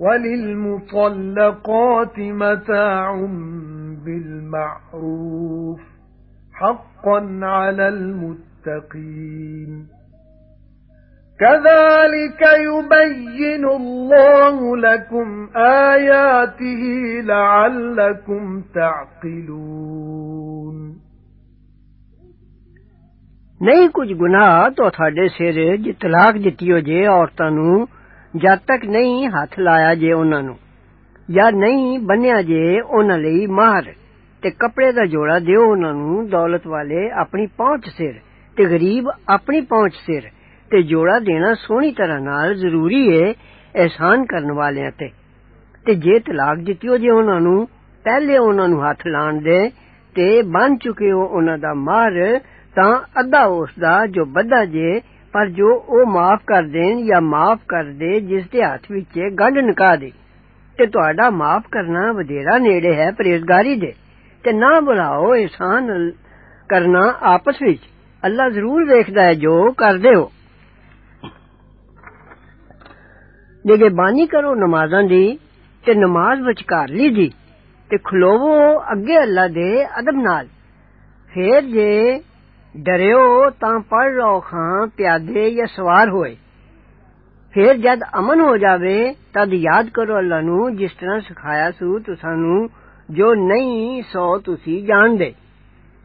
وَلِلْمُطَلَّقَاتِ مَتَاعٌ بِالْمَعْرُوفِ حَقًّا عَلَى الْمُتَّقِينَ كَذَلِكَ يُبَيِّنُ اللَّهُ لَكُمْ آيَاتِهِ لَعَلَّكُمْ تَعْقِلُونَ ਨਹੀਂ ਕੁਝ ਗੁਨਾਹ ਤੋਂ ਤੁਹਾਡੇ ਸਿਰ ਜੇ ਤਲਾਕ ਦਿੱਤੀ ਹੋ ਜੇ ਔਰਤਾਂ ਨੂੰ ਜਦ ਤੱਕ ਨਹੀਂ ਹੱਥ ਲਾਇਆ ਜੇ ਉਹਨਾਂ ਨੂੰ ਜਾਂ ਨਹੀਂ ਬੰਨਿਆ ਜੇ ਉਹਨਾਂ ਲਈ ਮਾਹਰ ਤੇ ਕੱਪੜੇ ਦਾ ਜੋੜਾ ਦਿਓ ਉਹਨਾਂ ਨੂੰ ਦੌਲਤ ਵਾਲੇ ਆਪਣੀ ਪਹੁੰਚ ਸਿਰ ਤੇ ਗਰੀਬ ਆਪਣੀ ਪਹੁੰਚ ਸਿਰ ਤੇ ਜੋੜਾ ਦੇਣਾ ਸੋਹਣੀ ਤਰ੍ਹਾਂ ਨਾਲ ਜ਼ਰੂਰੀ ਏ ਇਹਸਾਨ ਕਰਨ ਵਾਲਿਆਂ ਤੇ ਤੇ ਜੇ ਤਲਾਕ ਦਿੱਤੀ ਜੇ ਉਹਨਾਂ ਨੂੰ ਪਹਿਲੇ ਉਹਨਾਂ ਨੂੰ ਹੱਥ ਲਾਣ ਦੇ ਤੇ ਬਨ ਚੁੱਕੇ ਹੋ ਉਹਨਾਂ ਦਾ ਮਾਰ ਤਾਂ ਅੱਧਾ ਉਸ ਦਾ ਜੋ ਵੱਧਾ ਜੇ پر جو او معاف کر دین یا معاف کر دے، جس دے ہاتھ وچ گنڈ نکا دے۔ تے تہاڈا معاف کرنا ودیرا نیڑے ہے پرہیزگاری دے۔ تے نہ بلاو احسان کرنا آپس وچ۔ اللہ ضرور ویکھدا ہے جو کردے ہو۔ جے بانی کرو نمازاں دی، تے نماز وچکارلی دی۔ تے کھلوو اگے اللہ دے ادب نال۔ پھر جے ਡਰਿਓ ਤਾਂ ਪੜ ਲਓ ਖਾਂ ਪਿਆਦੇ ਜਾਂ ਸਵਾਰ ਹੋਏ ਫਿਰ ਜਦ ਅਮਨ ਹੋ ਜਾਵੇ ਤਦ ਯਾਦ ਕਰੋ ਅੱਲਾ ਨੂੰ ਜਿਸ ਤਰ੍ਹਾਂ ਸਿਖਾਇਆ ਸੂ ਤੁਸਾਨੂੰ ਜੋ ਨਹੀਂ ਸੋ ਤੁਸੀਂ ਜਾਣਦੇ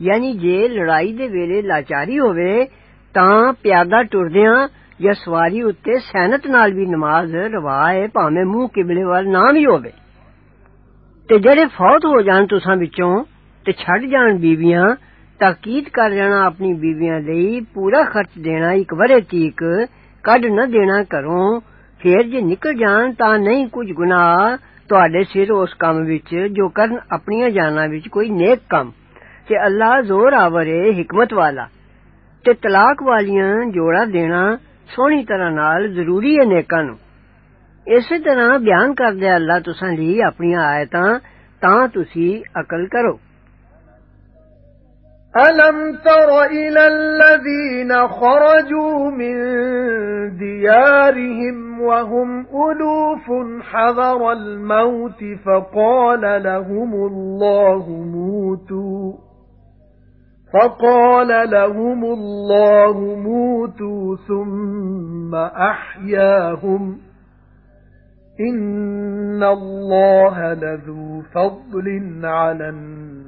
ਯਾਨੀ ਜੇ ਲੜਾਈ ਦੇ ਵੇਲੇ ਲਾਚਾਰੀ ਹੋਵੇ ਤਾਂ ਪਿਆਦਾ ਟੁਰਦਿਆਂ ਜਾਂ ਸਵਾਰੀ ਉੱਤੇ ਸੈਨਤ ਨਾਲ ਵੀ ਨਮਾਜ਼ ਰਵਾ ਹੈ ਭਾਵੇਂ ਮੂੰਹ ਕਿਬਲੇ ਵੱਲ ਨਾ ਵੀ ਹੋਵੇ ਤੇ ਜਿਹੜੇ ਫੌਤ ਹੋ ਜਾਣ ਤੁਸਾਂ ਵਿੱਚੋਂ ਤੇ ਛੱਡ ਜਾਣ تاکید کر جانا اپنی بیویاں لئی پورا خرچ دینا ایک ورے تیک کڈ نہ دینا کروں پھر جے نکل جان تا نہیں کچھ گناہ تواڈے سر اس کام وچ جو کرن اپنی جانا وچ کوئی نیک کام تے اللہ زور آورے حکمت والا تے طلاق والیاں جوڑا دینا سونی طرح نال ضروری ہے نیکاں نو اسی طرح بیان کر دے اللہ تساں لی اپنی آیتاں تا تسی عقل کرو أَلَمْ تَرَ إِلَى الَّذِينَ خَرَجُوا مِن دِيَارِهِمْ وَهُمْ أُلُوفٌ حَذَرَ الْمَوْتِ فَقَالَ لَهُمُ اللَّهُ مُوتُوا فَقَالَ لَهُمُ اللَّهُ مُوتُوا ثُمَّ أَحْيَاهُمْ إِنَّ اللَّهَ لَذُو فَضْلٍ عَلَى النَّاسِ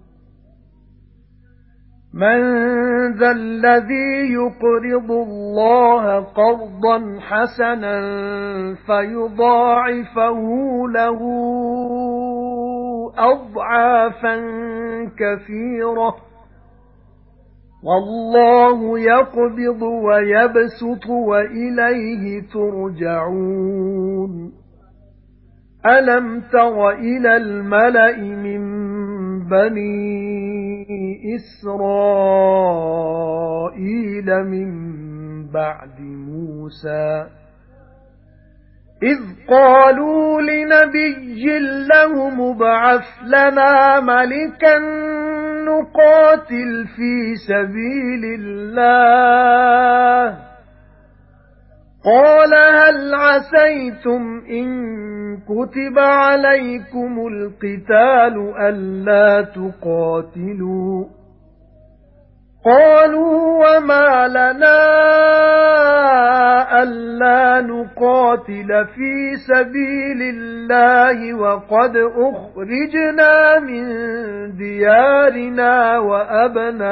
مَنْ ذَا الَّذِي يُقْرِضُ اللَّهَ قَرْضًا حَسَنًا فَيُضَاعِفَهُ لَهُ أَضْعَافًا كَثِيرَةً. وَاللَّهُ يَقْبِضُ وَيَبْسُطُ وَإِلَيْهِ تُرْجَعُونَ. أَلَمْ تَرَ إِلَى الْمَلَإِ مِنْ بَنِي إِسْرَائِيلَ مِنْ بَعْدِ مُوسَى إِذْ قَالُوا لِنَبِيٍّ لَهُ مُبْعَثْ لَنَا مَلِكًا نُقَاتِلْ فِي سَبِيلِ اللَّهِ قَالَ هَلْ عَسَيْتُمْ إِن كُتِبَ عَلَيْكُمُ الْقِتَالُ أَلَّا تُقَاتِلُوا؟ قَالُوا وَمَا لَنَا أَلَّا نُقَاتِلَ فِي سَبِيلِ اللَّهِ وَقَدْ أُخْرِجْنَا مِنْ دِيَارِنَا وَأَبْنَائِنَا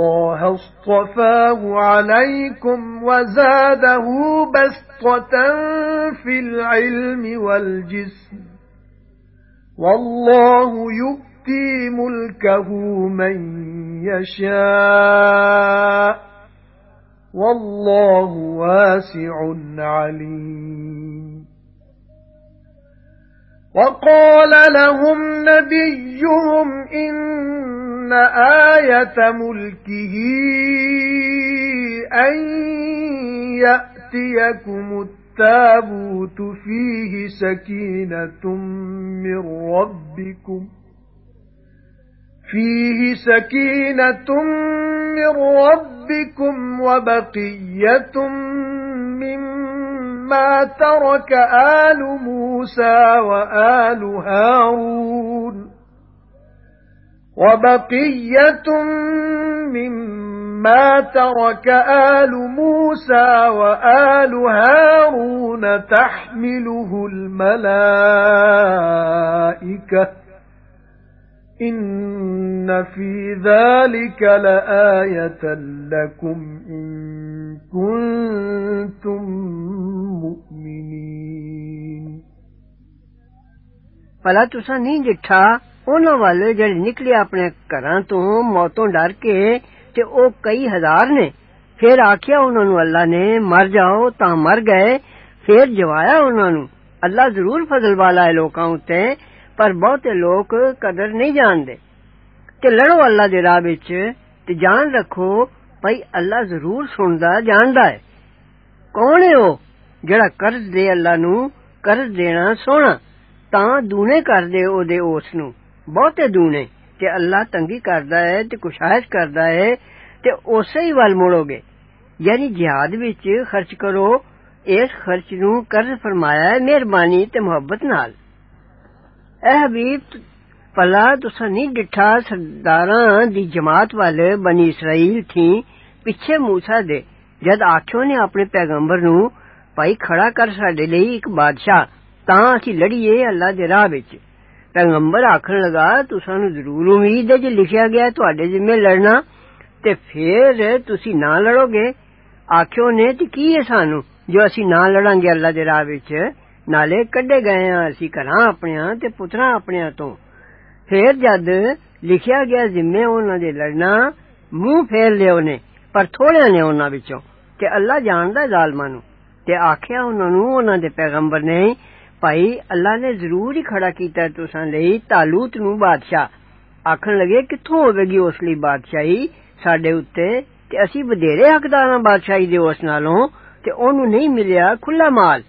اصْطَفَاهُ عَلَيْكُمْ وَزَادَهُ بَسْطَةً فِي الْعِلْمِ وَالْجِسْمِ. وَاللَّهُ يُؤْتِي مُلْكَهُ مَن يَشَاءُ. وَاللَّهُ وَاسِعٌ عَلِيمٌ. وَقَالَ لَهُمْ نَبِيُّهُمْ إِنَّ آيَةَ مُلْكِهِ أَن يَأْتِيَكُمُ التَّابُوتُ فِيهِ سَكِينَةٌ مِّن رَّبِّكُمْ فِيهِ سَكِينَةٌ مِّن رَّبِّكُمْ وَبَقِيَّةٌ مِّمَّا تَرَكَ آلُ مُوسَى وَآلُ هَارُونَ وَبَقِيَّةٌ مِّمَّا تَرَكَ آلُ مُوسَى وَآلُ هَارُونَ تَحْمِلُهُ الْمَلَائِكَةُ. إِنَّ فِي ذَلِكَ لَآيَةً لَكُمْ إِن كُنتُم مُّؤْمِنِينَ. فَلَا تُسَنِّ جِتَّا ਉਹਨਾਂ ਵਾਲੇ ਜਿਹੜੇ ਨਿਕਲੇ ਆਪਣੇ ਘਰਾਂ ਤੋਂ ਮੌਤੋਂ ਡਰ ਕੇ ਤੇ ਉਹ ਕਈ ਹਜ਼ਾਰ ਨੇ ਫਿਰ ਆਖਿਆ ਉਹਨਾਂ ਨੂੰ ਅੱਲਾ ਨੇ ਮਰ ਜਾਓ ਤਾਂ ਮਰ ਗਏ ਫਿਰ ਜਵਾਇਆ ਉਹਨਾਂ ਨੂੰ ਅੱਲਾ ਜ਼ਰੂਰ ਫਜ਼ਲ ਵਾਲਾ ਹੈ ਲੋਕਾਂ ਉੱਤੇ ਪਰ ਬਹੁਤੇ ਲੋਕ ਕਦਰ ਨਹੀਂ ਜਾਣਦੇ ਤੇ ਲੜੋ ਅੱਲਾ ਦੇ ਰਾਹ ਵਿੱਚ ਤੇ ਜਾਣ ਰੱਖੋ ਭਈ ਅੱਲਾ ਜ਼ਰੂਰ ਸੁਣਦਾ ਜਾਣਦਾ ਹੈ ਕੌਣ ਹੈ ਉਹ ਜਿਹੜਾ ਕਰਜ਼ ਦੇ ਅੱਲਾ ਨੂੰ ਕਰਜ਼ ਦੇਣਾ ਸੋਹਣਾ ਤਾਂ ਦੂਨੇ ਕਰਦੇ ਉਹਦੇ ਉਸ ਨੂੰ ਬਹੁਤੇ ਦੂਨੇ ਤੇ ਅੱਲਾ ਤੰਗੀ ਕਰਦਾ ਹੈ ਤੇ ਕੁਸ਼ਾਇਸ਼ ਕਰਦਾ ਹੈ ਤੇ ਉਸੇ ਹੀ ਵੱਲ ਮੁੜੋਗੇ ਯਾਨੀ ਜਿਹਾਦ ਵਿੱਚ ਖਰਚ ਕਰੋ ਇਸ ਖਰਚ ਨੂੰ ਕਰਜ਼ ਫਰਮਾਇਆ ਹੈ ਮਿਹਰਬਾਨੀ ਤੇ ਮੁਹੱਬਤ ਨਾਲ ਐ ਹਬੀਬ ਭਲਾ ਤੁਸਾਂ ਨਹੀਂ ਡਿਠਾ ਸਰਦਾਰਾਂ ਦੀ ਜਮਾਤ ਵਾਲੇ ਬਨੀ ਇਸਰਾਈਲ ਥੀ ਪਿੱਛੇ موسی ਦੇ ਜਦ ਆਖਿਓ ਨੇ ਆਪਣੇ ਪੈਗੰਬਰ ਨੂੰ ਭਾਈ ਖੜਾ ਕਰ ਸਾਡੇ ਲਈ ਇੱਕ ਬਾਦਸ਼ਾਹ ਤਾਂ ਅਸੀਂ ਲੜੀਏ ਅੱਲਾ ਦੇ ਰਾਹ ਵਿੱਚ ਪੈਗੰਬਰ ਆਖਣ ਲਗਾ ਤੁਸਾਂ ਨੂੰ ਜ਼ਰੂਰ ਉਮੀਦ ਹੈ ਜੇ ਲਿਖਿਆ ਗਿਆ ਤੁਹਾਡੇ ਜ਼ਿੰਮੇ ਲੜਨਾ ਤੇ ਫੇਰ ਤੁਸੀਂ ਨਾ ਲੜੋਗੇ ਆਖਿਓ ਨੇ ਤੇ ਕੀ ਹੈ ਸਾਨੂੰ ਜੋ ਅਸੀਂ ਨਾ ਲੜਾਂਗੇ ਅੱਲਾ ਦੇ ਰਾਹ ਵਿੱਚ ਨਾਲੇ ਕੱਢੇ ਗਏ ਆ ਅਸੀਂ ਘਰਾਂ ਆਪਣਿਆਂ ਤੇ ਪੁੱਤਰਾਂ ਆਪਣਿਆਂ ਤੋਂ ਫੇਰ ਜਦ ਲਿਖਿਆ ਗਿਆ ਜ਼ਿੰਮੇ ਉਹਨਾਂ ਦੇ ਲੜਨਾ ਮੂੰਹ ਫੇਰ ਲਿਓ ਨੇ ਪਰ ਥੋੜਿਆਂ ਨੇ ਉਹਨਾਂ ਵਿੱਚੋਂ ਤੇ ਅੱਲਾ ਜਾਣਦਾ ਜ਼ਾਲਮਾਂ ਨੂੰ ਤੇ ਆਖਿਆ ਉਹਨਾਂ ਨੂੰ ਉਹਨਾਂ ਦੇ ਪੈਗੰਬਰ ਨੇ ਭਾਈ ਅੱਲਾ ਨੇ ਜ਼ਰੂਰ ਹੀ ਖੜਾ ਕੀਤਾ ਤੁਸਾਂ ਲਈ ਤਾਲੂਤ ਨੂੰ ਬਾਦਸ਼ਾਹ ਆਖਣ ਲਗੇ ਕਿੱਥੋਂ ਹੋਵੇਗੀ ਉਸ ਲਈ ਬਾਦਸ਼ਾਹੀ ਸਾਡੇ ਉੱਤੇ ਤੇ ਅਸੀਂ ਵਧੇਰੇ ਹੱਕਦਾਰਾਂ ਬਾਦਸ਼ਾਹੀ ਦੇ ਉਸ ਨਾਲੋਂ ਤੇ ਉਹਨੂੰ ਨਹੀਂ ਮਿਲਿਆ ਖੁੱਲਾ ਮਾਲ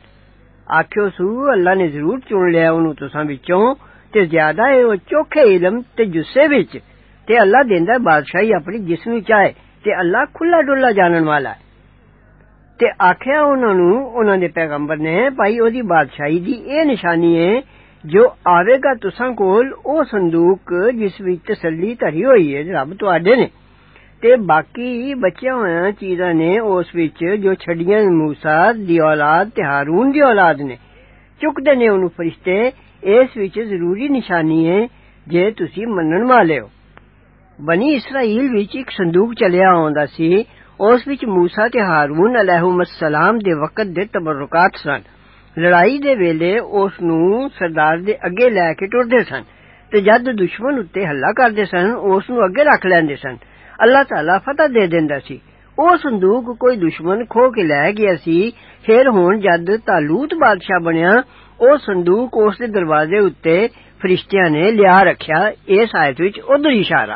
ਆਖਿਓ ਸੂ ਅੱਲਾ ਨੇ ਜ਼ਰੂਰ ਚੁਣ ਲਿਆ ਉਹਨੂੰ ਤੁਸਾਂ ਵਿੱਚੋਂ ਤੇ ਜ਼ਿਆਦਾ ਹੈ ਉਹ ਚੋਖੇ ਇਲਮ ਤੇ ਜੁੱਸੇ ਵਿੱਚ ਤੇ ਅੱਲਾ ਦਿੰਦਾ ਬਾਦਸ਼ਾਹੀ ਆਪਣੀ ਜਿਸ ਨੂੰ ਚਾਹੇ ਤੇ ਅੱਲਾ ਖੁੱਲਾ ਡੁੱਲਾ ਜਾਣਨ ਵਾਲਾ ਹੈ ਤੇ ਆਖਿਆ ਉਹਨਾਂ ਨੂੰ ਉਹਨਾਂ ਦੇ ਪੈਗੰਬਰ ਨੇ ਭਾਈ ਉਹਦੀ ਬਾਦਸ਼ਾਹੀ ਦੀ ਇਹ ਨਿਸ਼ਾਨੀ ਹੈ ਜੋ ਆਵੇਗਾ ਤੁਸਾਂ ਕੋਲ ਉਹ ਸੰਦੂਕ ਜਿਸ ਵਿੱਚ ਤਸੱਲੀ ਧਰੀ ਹੋਈ ਹੈ ਰੱਬ ਤੁਹਾਡੇ ਨੇ ਤੇ ਬਾਕੀ ਬਚਿਆ ਹੋਇਆ ਚੀਜ਼ਾਂ ਨੇ ਉਸ ਵਿੱਚ ਜੋ ਛੱਡੀਆਂ موسی ਦੀ ਔਲਾਦ ਤੇ ਹਾਰੂਨ ਦੀ ਔਲਾਦ ਨੇ ਚੁੱਕਦੇ ਨੇ ਉਹਨੂੰ ਫਰਿਸ਼ਤੇ ਇਸ ਵਿੱਚ ਜ਼ਰੂਰੀ ਨਿਸ਼ਾਨੀ ਹੈ ਜੇ ਤੁਸੀਂ ਮੰਨਣ ਵਾਲੇ ਹੋ ਬਨੀ ਇਸਰਾਈਲ ਵਿੱਚ ਇੱਕ ਸੰਦੂਕ ਚਲਿਆ ਆਉਂਦਾ ਸੀ اس وچ موسی تے ہارون علیہم السلام دے وقت دے تبرکات سن۔ لڑائی دے ویلے اس نو سردار دے اگے لے کے ٹردے سن تے جد دشمن اتے حملہ کردے سن اس نو اگے رکھ لیندے سن۔ اللہ تعالی فتح دے دیندا سی۔ او صندوق کوئی دشمن کھو کے لے گیا سی پھر ہن جد تالوت بادشاہ بنیا۔ او صندوق اس دے دروازے اتے فرشتیاں نے لیا رکھیا، اس آیت وچ ادھر اشارہ۔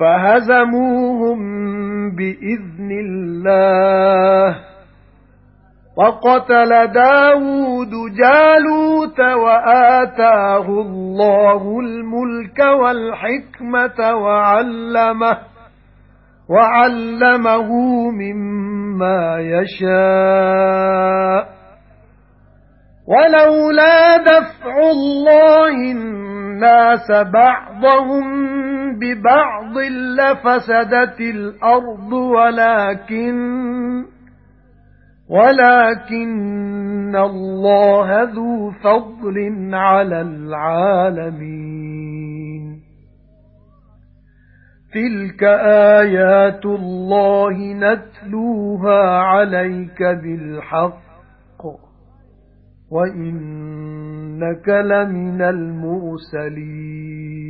فَهَزَمُوهُم بِإِذْنِ اللَّهِ. وَقَتَلَ دَاوُودُ جَالُوتَ وَآتَاهُ اللَّهُ الْمُلْكَ وَالْحِكْمَةَ وَعَلَّمَهُ وَعَلَّمَهُ مِمَّا يَشَاءُ. وَلَوْلَا دَفْعُ اللَّهِ النَّاسَ بَعْضَهُم بِبَعْضٍ لَّفَسَدَتِ الْأَرْضُ وَلَكِنَّ وَلَكِنَّ اللَّهَ ذُو فَضْلٍ عَلَى الْعَالَمِينَ. تِلْكَ آيَاتُ اللَّهِ نَتْلُوهَا عَلَيْكَ بِالْحَقِّ. وَإِنَّكَ لَمِنَ الْمُرْسَلِينَ.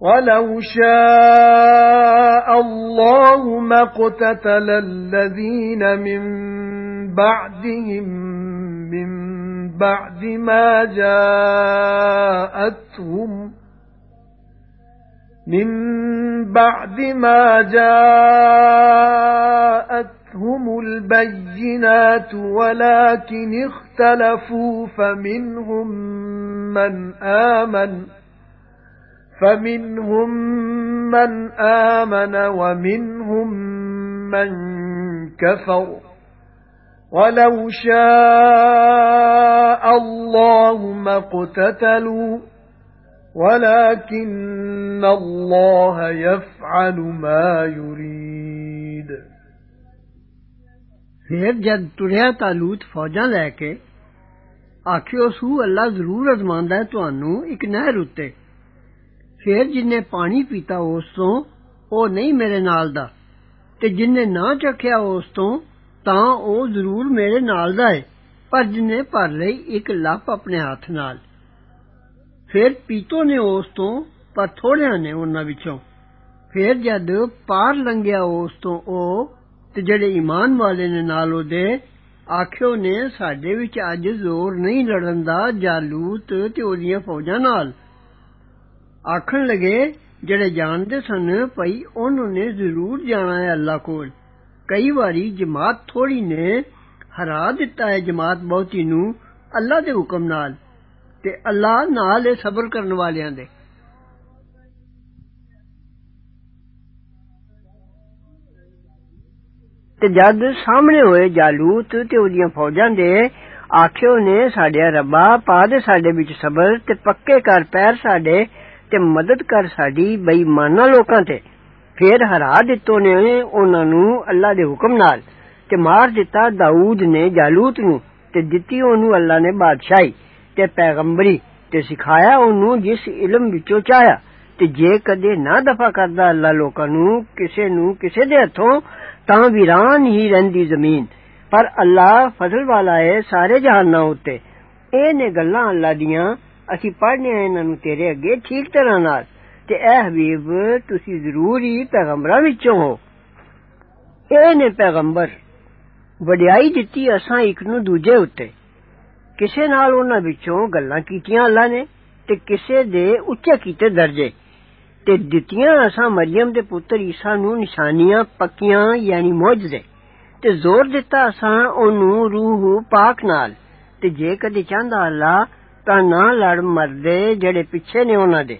وَلَوْ شَاءَ اللَّهُ مَا اقْتَتَلَ الَّذِينَ مِن بَعْدِهِم مِّن بَعْدِ مَا جَاءَتْهُمْ مِن بَعْدِ مَا جَاءَتْهُمُ الْبَيِّنَاتُ وَلَكِنِ اخْتَلَفُوا فَمِنْهُم مَّنْ آمَنَ. فَمِنْهُمْ مَنْ آمَنَ وَمِنْهُمْ مَنْ كَفَرَ. وَلَوْ شَاءَ اللَّهُ مَا اقْتَتَلُوا وَلَكِنَّ اللَّهَ يَفْعَلُ مَا يُرِيدُ. پھر جد تریا تالوت فوجاں لے کے آکھیو سو اللہ ضرور ازماندا ہے تانوں ایک نہر اُتے۔ ਫਿਰ ਜਿੰਨੇ ਪਾਣੀ ਪੀਤਾ ਉਸ ਤੋਂ ਉਹ ਨਹੀਂ ਮੇਰੇ ਨਾਲ ਦਾ ਤੇ ਜਿੰਨੇ ਨਾ ਚੱਖਿਆ ਉਸ ਤੋਂ ਤਾਂ ਉਹ ਜ਼ਰੂਰ ਮੇਰੇ ਨਾਲ ਦਾ ਹੈ ਪਰ ਜਿਨੇ ਭਰ ਲਈ ਇੱਕ ਲੱਪ ਆਪਣੇ ਹੱਥ ਨਾਲ ਫਿਰ ਪੀਤੋ ਨੇ ਉਸ ਤੋਂ ਪਰ ਥੋੜਿਆਂ ਨੇ ਉਹਨਾਂ ਵਿੱਚੋਂ ਫਿਰ ਜਦ ਪਾਰ ਲੰਘਿਆ ਉਸ ਤੋਂ ਉਹ ਤੇ ਜਿਹੜੇ ਈਮਾਨ ਵਾਲੇ ਨੇ ਨਾਲ ਉਹਦੇ ਆਖਿਓ ਨੇ ਸਾਡੇ ਵਿੱਚ ਅੱਜ ਜ਼ੋਰ ਨਹੀਂ ਲੜਨ ਦਾ ਜਾਲੂਤ ਤੇ ਉਹਦੀਆਂ ਫੌਜਾਂ ਨਾਲ ਆਖਣ ਲਗੇ ਜਿਹੜੇ ਜਾਣਦੇ ਸਨ ਭਈ ਉਹਨਾਂ ਨੇ ਜ਼ਰੂਰ ਜਾਣਾ ਹੈ ਅੱਲਾ ਕੋਲ ਕਈ ਵਾਰੀ ਜਮਾਤ ਥੋੜੀ ਨੇ ਹਰਾ ਦਿੱਤਾ ਹੈ ਜਮਾਤ ਬਹੁਤੀ ਨੂੰ ਅੱਲਾ ਦੇ ਹੁਕਮ ਨਾਲ ਤੇ ਅੱਲਾ ਨਾਲ ਹੈ ਸਬਰ ਕਰਨ ਵਾਲਿਆਂ ਦੇ ਤੇ ਜਦ ਸਾਹਮਣੇ ਹੋਏ ਜਾਲੂਤ ਤੇ ਉਹਦੀਆਂ ਫੌਜਾਂ ਦੇ ਆਖਿਓ ਨੇ ਸਾਡੇ ਰੱਬਾ ਪਾ ਦੇ ਸਾਡੇ ਵਿੱਚ ਸਬਰ ਤੇ ਪੱਕੇ ਕਰ ਪੈਰ ਸਾਡੇ تے مدد کر ساڈی بے ایماناں لوکاں تے پھر ہرا دتو نے انہاں نو اللہ دے حکم نال تے مار دتا داؤد نے جالوت نو تے دتی اونوں اللہ نے بادشاہی تے پیغمبری تے سکھایا اونوں جس علم وچوں چاہیا تے جے کدے نہ دفع کردا اللہ لوکاں نو کسے نو کسے دے ہتھوں تاں ویران ہی رہندی زمین پر اللہ فضل والا ہے سارے جہاناں اُتے اے نے گلاں اللہ دیاں اسی پڑھنے ہیں انہوں تیرے اگے ٹھیک طرح نال۔ تے اے حبیب، تسی ضرور ہی پیغمبراں وچوں ہو۔ اے نے پیغمبر، وڈیائی دتی اساں ایک نو دوجے اُتے۔ کسے نال انہاں وچوں گلاں کیتیاں اللہ نے، تے کسے دے اچے کیتے درجے۔ تے دتیاں اساں مریم دے پتر عیسیٰ نو نشانیاں پکیاں یعنی معجزے تے زور دتا اساں اونوں روح پاک نال۔ تے جے کدی چاہندا اللہ ਤਾਂ ਨਾ ਲੜ ਮਰਦੇ ਜਿਹੜੇ ਪਿੱਛੇ ਨੇ ਉਹਨਾਂ ਦੇ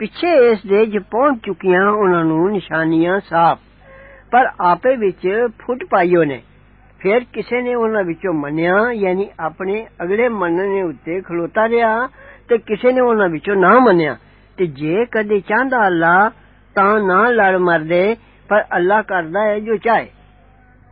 ਪਿੱਛੇ ਇਸ ਦੇ ਜੇ ਪਹੁੰਚ ਚੁੱਕੀਆਂ ਉਹਨਾਂ ਨੂੰ ਨਿਸ਼ਾਨੀਆਂ ਸਾਫ਼ ਪਰ ਆਪੇ ਵਿੱਚ ਫੁੱਟ ਪਾਈਓ ਨੇ ਫਿਰ ਕਿਸੇ ਨੇ ਉਹਨਾਂ ਵਿੱਚੋਂ ਮੰਨਿਆ ਯਾਨੀ ਆਪਣੇ ਅਗਲੇ ਮੰਨਣੇ ਉੱਤੇ ਖਲੋਤਾ ਰਿਹਾ ਤੇ ਕਿਸੇ ਨੇ ਉਹਨਾਂ ਵਿੱਚੋਂ ਨਾ ਮੰਨਿਆ ਤੇ ਜੇ ਕਦੇ ਚਾਹੁੰਦਾ ਅੱਲਾ ਤਾਂ ਨਾ ਲੜ ਮਰਦੇ ਪਰ ਅੱਲਾ ਕਰਦਾ ਹੈ ਜੋ ਚਾਹੇ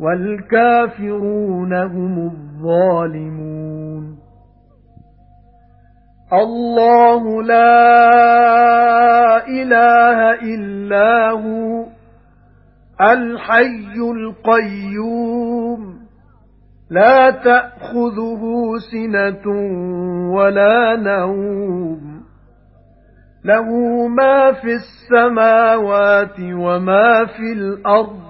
وَالْكَافِرُونَ هُمُ الظَّالِمُونَ. اللَّهُ لَا إِلَٰهَ إِلَّا هُوَ الْحَيُّ الْقَيُّومُ. لا تأخذه سنة ولا نوم. له ما في السماوات وما في الأرض.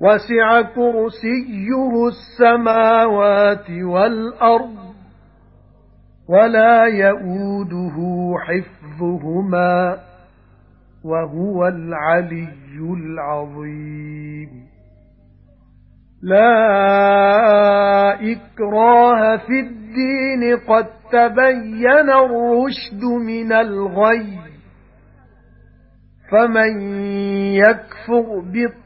وَسِعَ كُرْسِيُّهُ السَّمَاوَاتِ وَالْأَرْضَ وَلَا يَئُودُهُ حِفْظُهُمَا وَهُوَ الْعَلِيُّ الْعَظِيمُ. لا إكراه في الدين قد تبين الرشد من الغي فمن يكفر بالطاغوت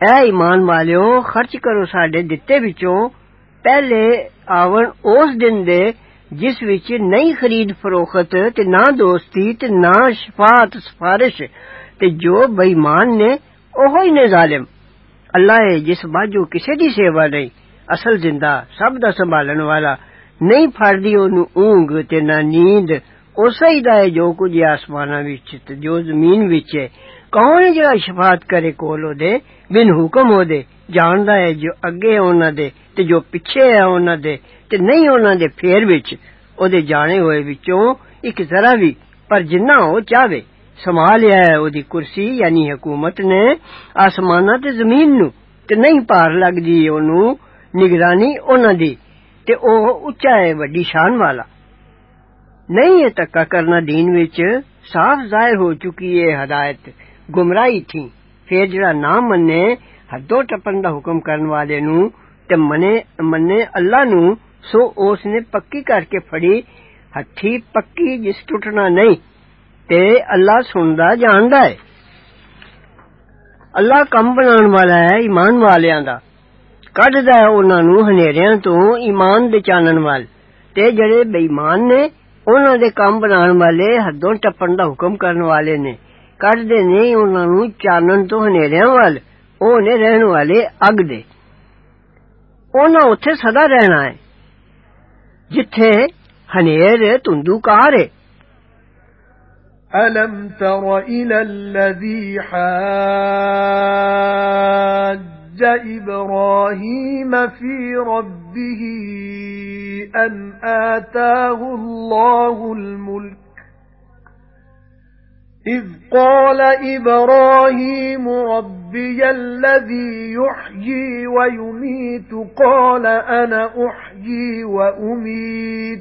اے ایمان والو خرچ کرو ਸਾਡੇ ਦਿੱਤੇ ਵਿੱਚੋਂ ਪਹਿਲੇ ਆਵਣ ਉਸ ਦਿਨ ਦੇ ਜਿਸ ਵਿੱਚ ਨਹੀਂ ਖਰੀਦ ਫਰੋਖਤ ਤੇ ਨਾ ਦੋਸਤੀ ਤੇ ਨਾ ਸ਼ਫਾਅਤ ਸਫਾਰਿਸ਼ ਤੇ ਜੋ ਬੇਈਮਾਨ ਨੇ ਉਹ ਹੀ ਨੇ ਜ਼ਾਲਿਮ ਅੱਲਾ ਹੈ ਜਿਸ ਬਾਝੋਂ ਕਿਸੇ ਦੀ ਸੇਵਾ ਨਹੀਂ ਅਸਲ ਜ਼ਿੰਦਾ ਸਭ ਦਾ ਸੰਭਾਲਣ ਵਾਲਾ ਨਹੀਂ ਫੜਦੀ ਉਹਨੂੰ ਊਂਘ ਤੇ ਨਾ ਨੀਂਦ ਉਸੇ ਹੀ ਦਾ ਹੈ ਜੋ ਕੁਝ ਆਸਮਾਨਾਂ ਵਿੱਚ ਤੇ ਜੋ ਜ਼ਮੀਨ ਵਿੱਚ ਹੈ ਕੌਣ ਹੈ ਜਿਹੜਾ ਸ਼ਫਾਅਤ ਕਰੇ ਕੋਲ ਉਹਦੇ ਬਿਨ ਹੁਕਮ ਉਹਦੇ ਜਾਣਦਾ ਹੈ ਜੋ ਅੱਗੇ ਉਹਨਾਂ ਦੇ ਤੇ ਜੋ ਪਿੱਛੇ ਹੈ ਉਹਨਾਂ ਦੇ ਤੇ ਨਹੀਂ ਉਹਨਾਂ ਦੇ ਫੇਰ ਵਿੱਚ ਉਹਦੇ ਜਾਣੇ ਹੋਏ ਵਿੱਚੋਂ ਇੱਕ ਜ਼ਰਾ ਵੀ ਪਰ ਜਿੰਨਾ ਉਹ ਚਾਵੇ ਸੰਭਾਲਿਆ ਹੈ ਉਹਦੀ ਕੁਰਸੀ ਯਾਨੀ ਹਕੂਮਤ ਨੇ ਆਸਮਾਨਾਂ ਤੇ ਜ਼ਮੀਨ ਨੂੰ ਤੇ ਨਹੀਂ ਭਾਰ ਲੱਗਦੀ ਉਹਨੂੰ ਨਿਗਰਾਨੀ ਉਹਨਾਂ ਦੀ ਤੇ ਉਹ ਉੱਚਾ ਹੈ ਵੱਡੀ ਸ਼ਾਨ ਵਾਲਾ ਨਹੀਂ ਇਹ ਤੱਕਾ ਕਰਨਾ دین ਵਿੱਚ ਸਾਫ਼ ਜ਼ਾਹਿਰ ਹੋ ਚੁੱਕੀ ਹੈ ਹਦਾਇਤ ਗੁੰਮਰਾਹੀ ਥੀ ਫੇਰ ਜਿਹੜਾ ਨਾ ਮੰਨੇ ਹੱਦੋਂ ਟੱਪਣ ਦਾ ਹੁਕਮ ਕਰਨ ਵਾਲੇ ਨੂੰ ਤੇ ਮਨੇ ਮੰਨੇ ਅੱਲਾ ਨੂੰ ਸੋ ਉਸ ਨੇ ਪੱਕੀ ਕਰਕੇ ਫੜੀ ਹੱਥੀ ਪੱਕੀ ਜਿਸ ਟੁੱਟਣਾ ਨਹੀਂ ਤੇ ਅੱਲਾ ਸੁਣਦਾ ਜਾਣਦਾ ਹੈ ਅੱਲਾ ਕੰਮ ਬਣਾਉਣ ਵਾਲਾ ਹੈ ਈਮਾਨ ਵਾਲਿਆਂ ਦਾ ਕੱਢਦਾ ਹੈ ਉਹਨਾਂ ਨੂੰ ਹਨੇਰਿਆਂ ਤੋਂ ਈਮਾਨ ਦੇ ਚਾਨਣ ਵੱਲ ਤੇ ਜਿਹੜੇ ਬੇਈਮਾਨ ਨੇ ਉਹਨਾਂ ਦੇ ਕੰਮ ਬਣਾਉਣ ਵਾਲੇ ਹੱਦੋਂ ਟੱਪਣ ਦਾ ਹੁਕਮ ਕਰਨ ਵਾਲੇ ਨੇ ਕੱਢਦੇ ਨੇ ਉਹਨਾਂ ਨੂੰ ਚਾਨਣ ਤੋਂ ਹਨੇਰਿਆਂ ਵੱਲ ਉਹ ਨੇ ਰਹਿਣ ਵਾਲੇ ਅੱਗ ਦੇ ਉਹਨਾਂ ਉੱਥੇ ਸਦਾ ਰਹਿਣਾ ਹੈ ਜਿੱਥੇ ਹਨੇਰ ਧੁੰਦੂਕਾਰ ਹੈ أَلَمْ تَرَ إِلَى الَّذِي حَاجَّ إِبْرَاهِيمَ فِي رَبِّهِ أَنْ آتَاهُ اللَّهُ الْمُلْكَ إِذْ قَالَ إِبْرَاهِيمُ رَبِّيَ الَّذِي يُحْيِي وَيُمِيتُ قَالَ أَنَا أُحْيِي وَأُمِيتُ.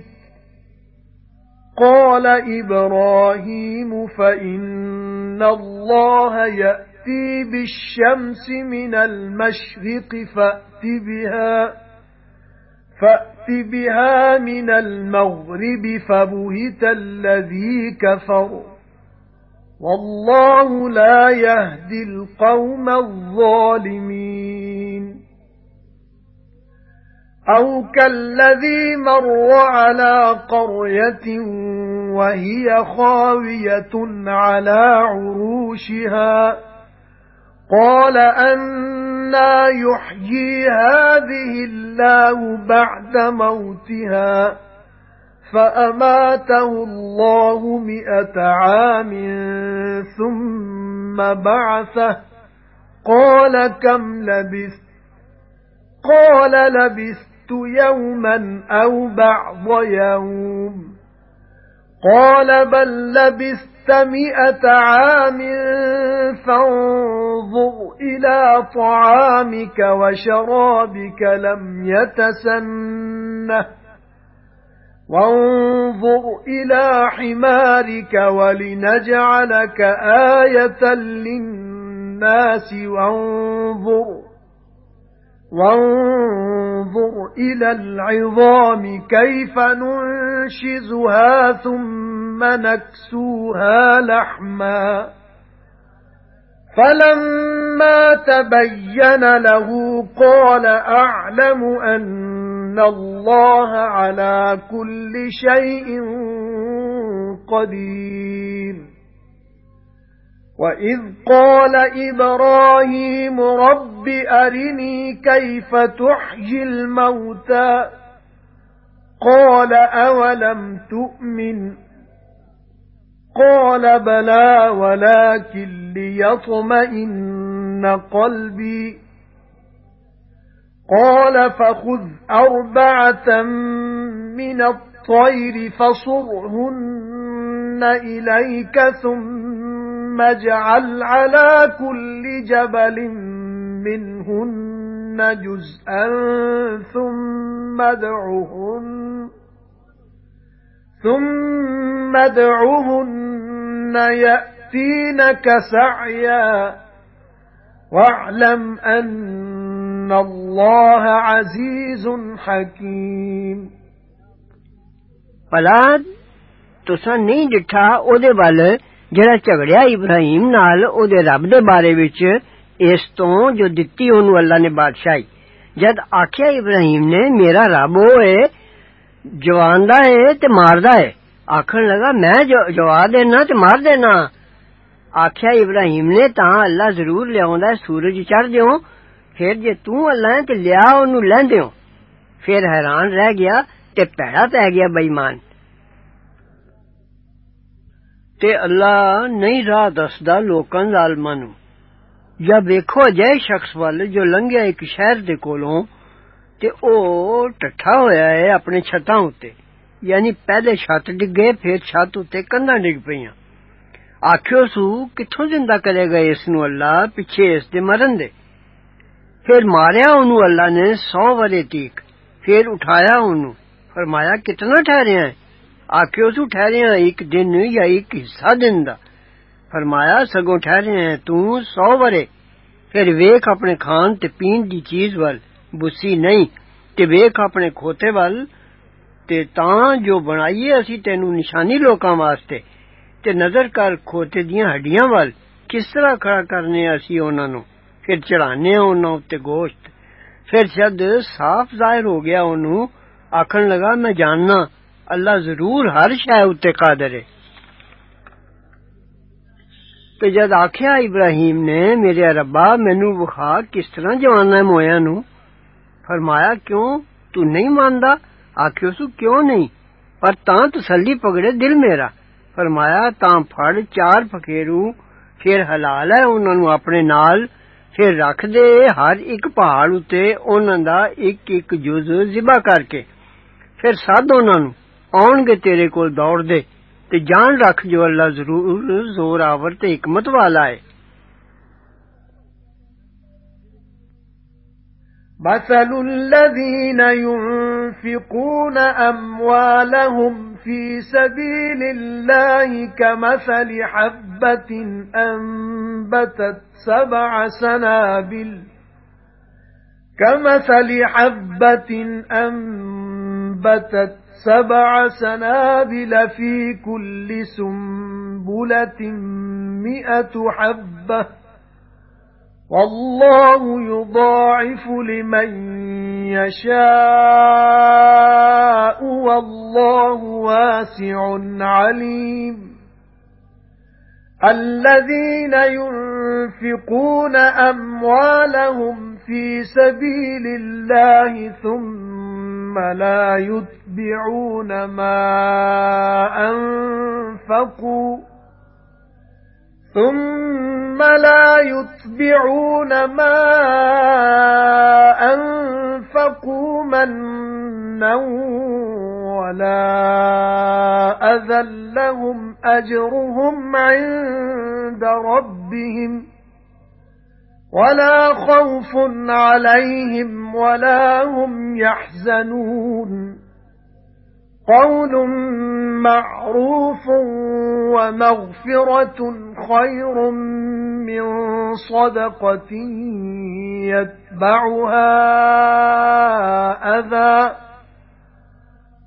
قَالَ إِبْرَاهِيمُ فَإِنَّ اللَّهَ يَأْتِي بِالشَّمْسِ مِنَ الْمَشْرِقِ فَأْتِ بِهَا فَأْتِ بِهَا مِنَ الْمَغْرِبِ فَبُهِتَ الَّذِي كَفَرَ. وَاللَّهُ لَا يَهْدِي الْقَوْمَ الظَّالِمِينَ. أَوْ كَالَّذِي مَرَّ عَلَى قَرْيَةٍ وَهِيَ خَاوِيَةٌ عَلَى عُرُوشِهَا. قَالَ أَنَّى يُحْيِي هَذِهِ اللَّهُ بَعْدَ مَوْتِهَا. فَأَمَاتَهُ اللَّهُ مِائَةَ عَامٍ ثُمَّ بَعَثَهُ. قَالَ كَمْ لَبِثْتَ؟ قَالَ لَبِثْتُ يَوْمًا أَوْ بَعْضَ يَوْمٍ. قَالَ بَل لَّبِثْتَ مِائَةَ عَامٍ فَانظُرْ إِلَى طَعَامِكَ وَشَرَابِكَ لَمْ يَتَسَنَّهْ. وَانظُرْ إِلَى حِمَارِكَ وَلِنَجْعَلَكَ آيَةً لِلنَّاسِ وَانظُرْ وَانظُرْ إِلَى الْعِظَامِ كَيْفَ نُنشِزُهَا ثُمَّ نَكْسُوهَا لَحْمًا. فَلَمَّا تَبَيَّنَ لَهُ قَالَ أَعْلَمُ أَنَّ اللَّهَ عَلَى كُلِّ شَيْءٍ قَدِيرٌ. وَإِذْ قَالَ إِبْرَاهِيمُ رَبِّ أَرِنِي كَيْفَ تُحْيِي الْمَوْتَى؟ قَالَ أَوَلَمْ تُؤْمِنْ؟ قَالَ بَلَى وَلَكِن لِيَطْمَئِنَّ قَلْبِي. قَالَ فَخُذْ أَرْبَعَةً مِنَ الطَّيْرِ فَصُرْهُنَّ إِلَيْكَ ثُمَّ اجْعَلْ عَلَى كُلِّ جَبَلٍ مِنْهُنَّ جُزْءًا ثُمَّ ادْعُهُنَّ ثُمَّ ادْعُهُنَّ يَأْتِينَكَ سَعْيًا وَاعْلَمْ أَنَّ اللَّهَ عَزِيزٌ حَكِيمٌ فلاد ਤੁਸਾਂ ਨਹੀਂ ਡਿਠਾ ਉਹਦੇ ਵੱਲ ਜਿਹੜਾ ਝਗੜਿਆ ਇਬਰਾਹੀਮ ਨਾਲ ਉਹਦੇ ਰੱਬ ਦੇ ਬਾਰੇ ਵਿੱਚ ਇਸ ਤੋਂ ਜੋ ਦਿੱਤੀ ਉਹਨੂੰ ਅੱਲਾ ਨੇ ਬਾਦਸ਼ਾਹੀ ਜਦ ਆਖਿਆ ਇਬਰਾਹੀਮ ਨੇ ਮੇਰਾ ਰੱਬ ਉਹ ਏ ਜਵਾਨਦਾ ਏ ਤੇ ਮਾਰਦਾ ਏ ਆਖਣ ਲਗਾ ਮੈਂ ਜਵਾਬ ਦੇਣਾ ਤੇ ਮਾਰ ਦੇਣਾ ਆਖਿਆ ਇਬਰਾਹੀਮ ਨੇ ਤਾਂ ਅੱਲਾ ਜ਼ਰੂਰ ਲਿਆਉਂਦਾ ਸੂਰਜ ਚੜ ਦਿਓ ਫਿਰ ਜੇ ਤੂੰ ਅੱਲਾ ਤੇ ਲਿਆ ਉਹਨੂੰ ਲੈਂਦਿਓ ਫਿਰ ਹੈਰਾਨ ਰਹਿ ਗਿਆ ਤੇ ਭੈੜਾ ਪੈ ਗਿਆ ਬੇਈਮਾਨ ਤੇ ਅੱਲਾ ਨਹੀਂ ਰਾਹ ਦੱਸਦਾ ਲੋਕਾਂ ਜ਼ਾਲਮਾਂ ਨੂੰ ਜਾਂ ਵੇਖੋ ਅਜਿਹੇ ਸ਼ਖਸ ਵੱਲ ਜੋ ਲੰਘਿਆ ਇੱਕ ਸ਼ਹਿਰ ਦੇ ਕੋਲੋਂ ਤੇ ਉਹ ਟੱਠਾ ਹੋਇਆ ਹੈ ਆਪਣੇ ਛੱਤਾਂ ਉੱਤੇ ਯਾਨੀ ਪਹਿਲੇ ਛੱਤ ਡਿੱਗੇ ਫਿਰ ਛੱਤ ਉੱਤੇ ਕੰਧਾਂ ਡਿੱਗ ਪਈਆਂ ਆਖਿਓ ਸੂ ਕਿੱਥੋਂ ਜ਼ਿੰਦਾ ਕਰੇਗਾ ਇਸ ਨੂੰ ਅੱਲਾ ਪਿੱਛੇ ਇਸ ਦੇ ਮਰਨ ਦੇ پھر ماریا اونوں اللہ نے سو ورے تیک پھر اٹھایا اونوں فرمایا کتنا ٹھہریا ہے آکھیو سو ٹھہریا ایک دن یا ایک حصہ دن دا فرمایا سگوں ٹھہریا ہے تو سو ورے پھر ویکھ اپنے کھان تے پین دی چیز ول بسی نہیں تے ویکھ اپنے کھوتے ول تے تاں جو بنائیے اسی تینو نشانی لوکاں واسطے تے نظر کر کھوتے دیاں ہڈیاں ول کس طرح کھڑا کرنے اسی انہاں پھر چڑھانے تے گوشت۔ پھر شد صاف ظاہر ہو گیا اونوں آکھن لگا، میں جاننا، اللہ ضرور ہر شے اُتے قادر ہے۔ تے جد آکھیا ابراہیم نے، میرے ربا، مینوں بخا کس طرح جوانا ہے مویا نو فرمایا، کیوں؟ تو نہیں ماندا؟ آکھیو سو، کیوں نہیں؟ پر تاں تسلی پکڑے دل میرا۔ فرمایا تا پھڑ چار پھکیرو پھر ہلال ہے انہاں نو اپنے نال۔ ਫਿਰ ਰੱਖ ਦੇ ਹਰ ਇੱਕ ਪਹਾੜ ਉਤੇ ਉਹਨਾਂ ਦਾ ਇੱਕ ਇੱਕ ਜੁਜ਼ ਜ਼ਿਬਾ ਕਰਕੇ ਫਿਰ ਸਾਧ ਉਹਨਾਂ ਨੂੰ ਆਉਣਗੇ ਤੇਰੇ ਕੋਲ ਦੌੜਦੇ ਤੇ ਜਾਣ ਰੱਖ ਜੋ ਅੱਲਾ ਜ਼ਰੂਰ ਜ਼ੋਰ ਆਵਰ ਤੇ ਹਕਮਤ ਵਾਲਾ ਹੈ مثل الذين ينفقون أموالهم في سبيل الله كمثل حبة أنبتت سبع سنابل كمثل حبة أنبتت سبع سنابل في كل سنبلة مئة حبة وَاللَّهُ يُضَاعِفُ لِمَن يَشَاءُ وَاللَّهُ وَاسِعٌ عَلِيمٌ. الَّذِينَ يُنفِقُونَ أَمْوَالَهُمْ فِي سَبِيلِ اللَّهِ ثُمَّ لَا يُتْبِعُونَ مَا أَنفَقُوا ثُمَّ لَا يُتْبِعُونَ مَا أَنفَقُوا مَنًّا وَلَا أَذًى لَّهُمْ أَجْرُهُمْ عِندَ رَبِّهِمْ وَلَا خَوْفٌ عَلَيْهِمْ وَلَا هُمْ يَحْزَنُونَ قَوْلٌ مَّعْرُوفٌ وَمَغْفِرَةٌ خَيْرٌ مِّن صَدَقَةٍ يَتْبَعُهَا أَذًى.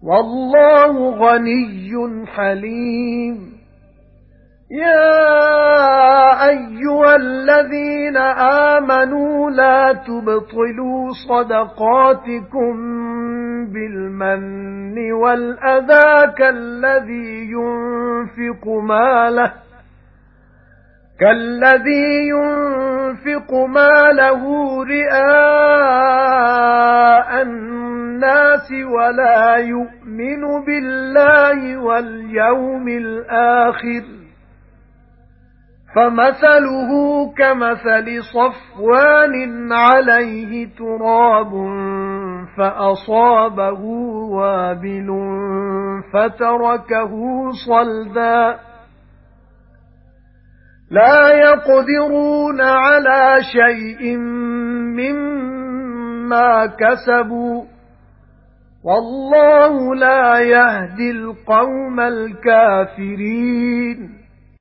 وَاللَّهُ غَنِيٌّ حَلِيمٌ. يَا أَيُّهَا الَّذِينَ آمَنُوا لَا تُبْطِلُوا صَدَقَاتِكُمْ بِالْمَنِّ وَالْأَذَى كَالَّذِي يُنفِقُ مَالَهُ كَالَّذِي يُنفِقُ مَالَهُ رِئَاءَ النَّاسِ وَلَا يُؤْمِنُ بِاللَّهِ وَالْيَوْمِ الْآخِرِ فَمَثَلُهُ كَمَثَلِ صَفْوَانٍ عَلَيْهِ تُرَابٌ فَأَصَابَهُ وَابِلٌ فَتَرَكَهُ صَلْدًا. لَا يَقْدِرُونَ عَلَى شَيْءٍ مِّمَّا كَسَبُوا. وَاللَّهُ لَا يَهْدِي الْقَوْمَ الْكَافِرِينَ.